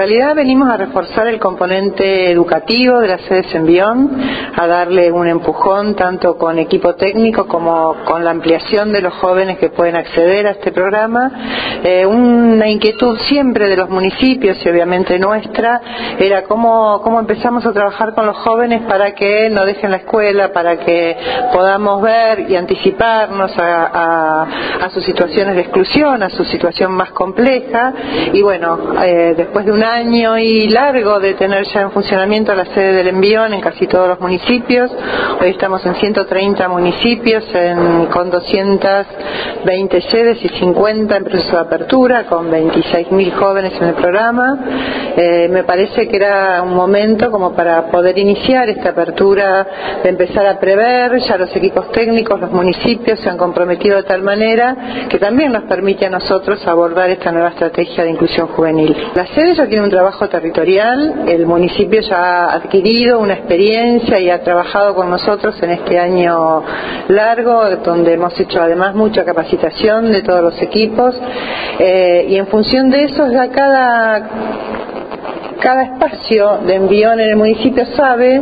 En realidad venimos a reforzar el componente educativo de la sede Envión, a darle un empujón tanto con equipo técnico como con la ampliación de los jóvenes que pueden acceder a este programa. Eh, una inquietud siempre de los municipios y obviamente nuestra era cómo, cómo empezamos a trabajar con los jóvenes para que no dejen la escuela, para que podamos ver y anticiparnos a, sus situaciones de exclusión, a su situación más compleja. Y bueno, eh, después de una año y largo de tener ya en funcionamiento la sede del envión en casi todos los municipios. Hoy estamos en 130 municipios con 220 sedes y 50 en proceso de apertura, con 26.000 jóvenes en el programa. Eh, me parece que era un momento como para poder iniciar esta apertura, de empezar a prever, ya los equipos técnicos, los municipios se han comprometido de tal manera que también nos permite a nosotros abordar esta nueva estrategia de inclusión juvenil. La sede ya un trabajo territorial, el municipio ya ha adquirido una experiencia y ha trabajado con nosotros en este año largo, donde hemos hecho además mucha capacitación de todos los equipos, eh, y en función de eso ya cada cada espacio de envión en el municipio sabe,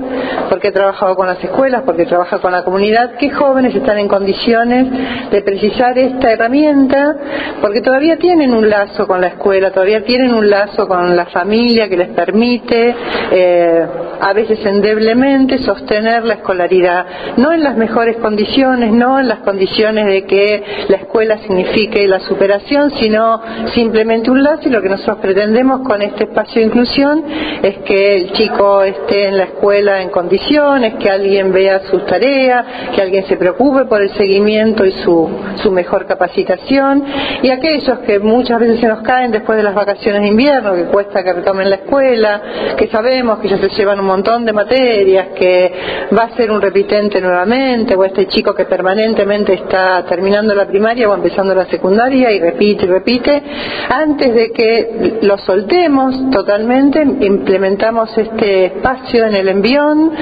porque he trabajado con las escuelas, porque trabaja con la comunidad, qué jóvenes están en condiciones de precisar esta herramienta, porque todavía tienen un lazo con la escuela, todavía tienen un lazo con la familia que les permite, eh, a veces endeblemente, sostener la escolaridad. No en las mejores condiciones, no en las condiciones de que la escuela signifique la superación, sino simplemente un lazo y lo que nosotros pretendemos con este espacio de inclusión es que el chico esté en la escuela en condiciones, que alguien vea sus tareas, que alguien se preocupe por el seguimiento y su, su mejor capacitación, y aquellos que muchas veces se nos caen después de las vacaciones de invierno, que cuesta que retomen la escuela, que sabemos que ya se llevan un montón de materias, que va a ser un repitente nuevamente, o este chico que permanentemente está terminando la primaria o empezando la secundaria y repite y repite, antes de que lo soltemos totalmente, implementamos este espacio en el envión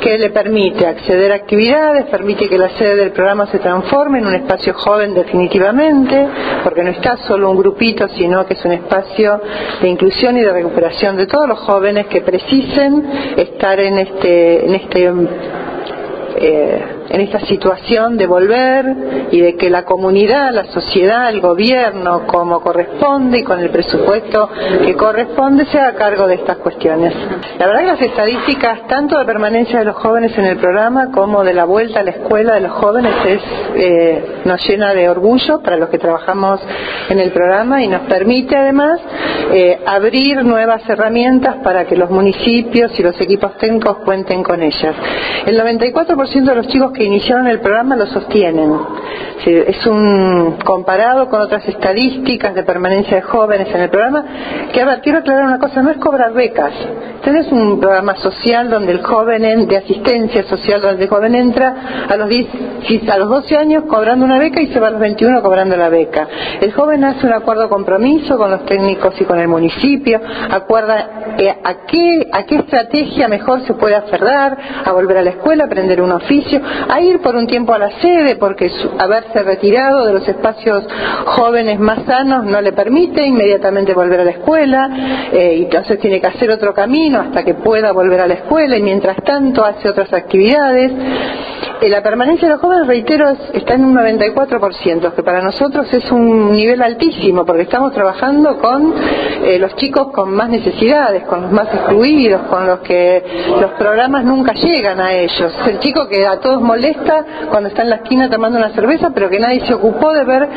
que le permite acceder a actividades, permite que la sede del programa se transforme en un espacio joven definitivamente, porque no está solo un grupito, sino que es un espacio de inclusión y de recuperación de todos los jóvenes que precisen estar en este, en este eh, en esta situación de volver y de que la comunidad, la sociedad, el gobierno, como corresponde y con el presupuesto que corresponde, se haga cargo de estas cuestiones. La verdad que las estadísticas, tanto de permanencia de los jóvenes en el programa como de la vuelta a la escuela de los jóvenes, es, eh, nos llena de orgullo para los que trabajamos en el programa y nos permite además eh, abrir nuevas herramientas para que los municipios y los equipos técnicos cuenten con ellas. El 94% de los chicos que que iniciaron el programa lo sostienen. Es un comparado con otras estadísticas de permanencia de jóvenes en el programa, que a ver, quiero aclarar una cosa, no es cobrar becas. Este es un programa social donde el joven, de asistencia social, donde el joven entra a los, 10, a los 12 años cobrando una beca y se va a los 21 cobrando la beca. El joven hace un acuerdo compromiso con los técnicos y con el municipio, acuerda eh, a, qué, a qué estrategia mejor se puede aferrar, a volver a la escuela, aprender un oficio, a ir por un tiempo a la sede, porque haberse retirado de los espacios jóvenes más sanos no le permite inmediatamente volver a la escuela, eh, y entonces tiene que hacer otro camino hasta que pueda volver a la escuela y mientras tanto hace otras actividades. Eh, la permanencia de los jóvenes, reitero, está en un 94%, que para nosotros es un nivel altísimo, porque estamos trabajando con eh, los chicos con más necesidades, con los más excluidos, con los que los programas nunca llegan a ellos. El chico que a todos molesta cuando está en la esquina tomando una cerveza, pero que nadie se ocupó de ver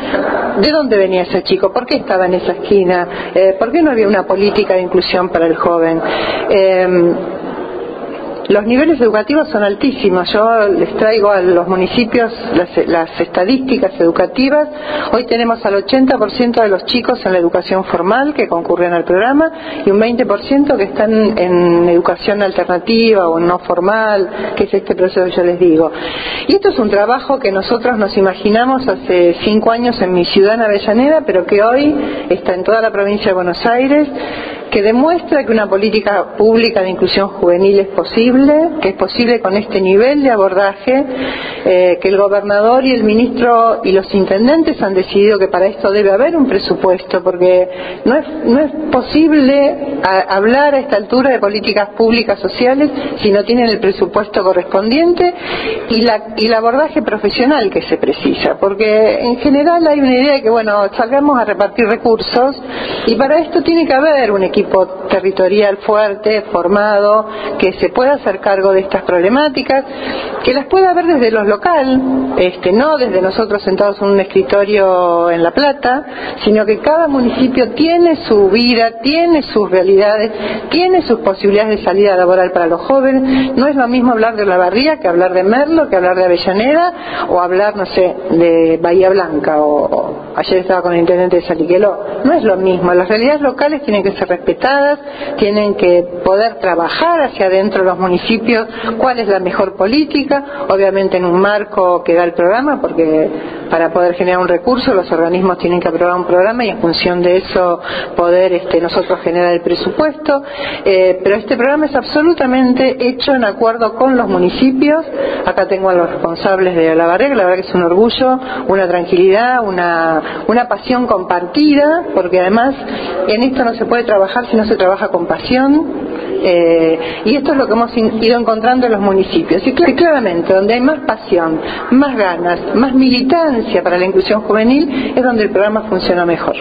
de dónde venía ese chico, por qué estaba en esa esquina, eh, por qué no había una política de inclusión para el joven. Los niveles educativos son altísimos. Yo les traigo a los municipios las, estadísticas educativas. Hoy tenemos al 80% de los chicos en la educación formal que concurren al programa y un 20% que están en educación alternativa o no formal, que es este proceso que yo les digo. Y esto es un trabajo que nosotros nos imaginamos hace cinco años en mi ciudad, en Avellaneda, pero que hoy está en toda la provincia de Buenos Aires, que demuestra que una política pública de inclusión juvenil es posible que es posible con este nivel de abordaje, eh, que el gobernador y el ministro y los intendentes han decidido que para esto debe haber un presupuesto, porque no es, no es posible hablar a esta altura de políticas públicas sociales si no tienen el presupuesto correspondiente y, la, y el abordaje profesional que se precisa, porque en general hay una idea de que, bueno, salgamos a repartir recursos y para esto tiene que haber un equipo territorial fuerte, formado, que se pueda hacer cargo de estas problemáticas, que las pueda ver desde los local, este, no desde nosotros sentados en un escritorio en La Plata, sino que cada municipio tiene su vida, tiene sus realidades, tiene sus posibilidades de salida laboral para los jóvenes. No es lo mismo hablar de La Barría que hablar de Merlo, que hablar de Avellaneda o hablar, no sé, de Bahía Blanca o, ayer estaba con el intendente de Saliqueló. No es lo mismo. Las realidades locales tienen que ser respetadas, tienen que poder trabajar hacia adentro de los municipios cuál es la mejor política, obviamente en un marco que da el programa, porque para poder generar un recurso los organismos tienen que aprobar un programa y en función de eso poder este, nosotros generar el presupuesto. Eh, pero este programa es absolutamente hecho en acuerdo con los municipios. Acá tengo a los responsables de la barrera, la verdad que es un orgullo, una tranquilidad, una, una pasión compartida, porque además en esto no se puede trabajar si no se trabaja con pasión. Eh, y esto es lo que hemos ido encontrando en los municipios. Y claramente, donde hay más pasión, más ganas, más militancia para la inclusión juvenil, es donde el programa funciona mejor.